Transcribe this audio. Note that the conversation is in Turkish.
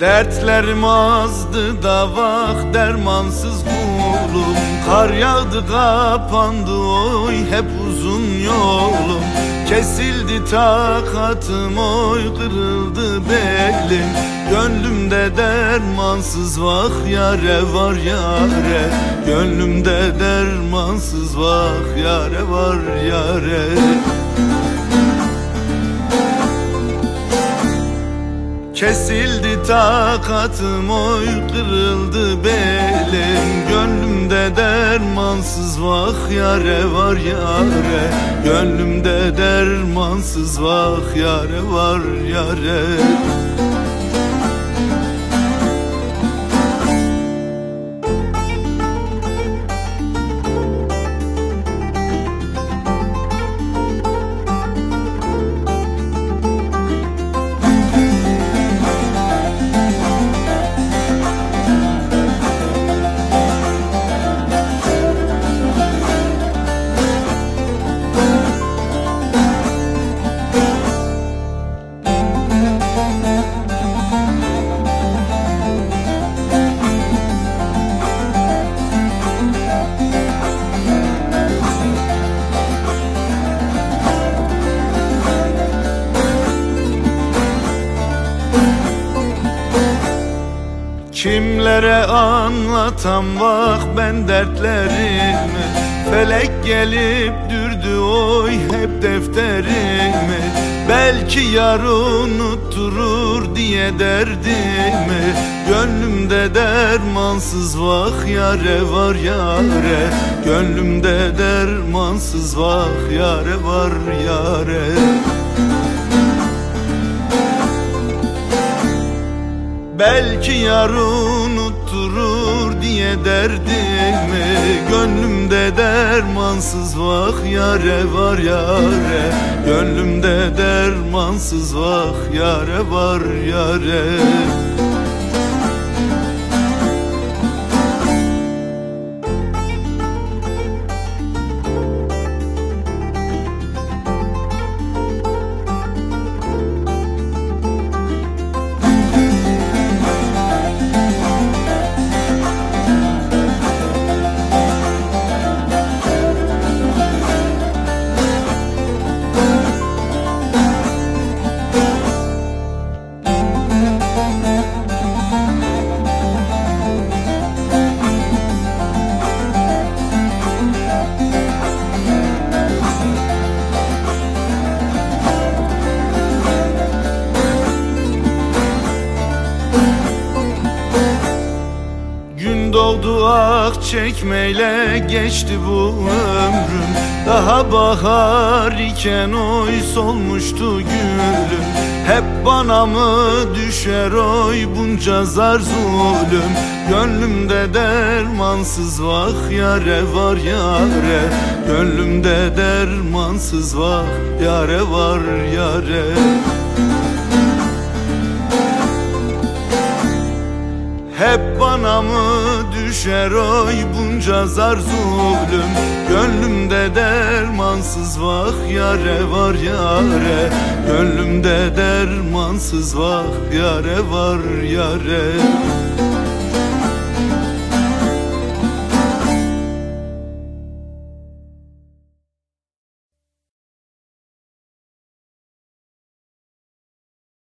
Dertlerim azdı da vah dermansız kulum. Kar yağdı kapandı oy hep uzun yolum. Kesildi takatım oy kırıldı belim. Gönlümde dermansız vah yare var yare. Gönlümde dermansız vah yare var yare Kesildi takatım oy kırıldı belim. Gönlümde dermansız vah yare var yare. Gönlümde dermansız vah yare var yare Kimlere anlatam vah ben dertlerimi Felek gelip dürdü oy hep defterimi Belki yar unutturur diye derdimi Gönlümde dermansız vah yare var yare. Gönlümde dermansız vah yare var yare Belki yar unutturur diye derdimi. Gönlümde dermansız vah yare var yare. Gönlümde dermansız vah yare var yare ah çekmeyle geçti bu ömrüm. Daha bahar iken oy solmuştu gülüm. Hep bana mı düşer oy bunca zar zulüm? Gönlümde dermansız vah yare var yare. Gönlümde dermansız vah yare var yare Hep bana mı düşer oy bunca zar zulüm? Gönlümde dermansız vah yare var yare. Gönlümde dermansız vah yare var yare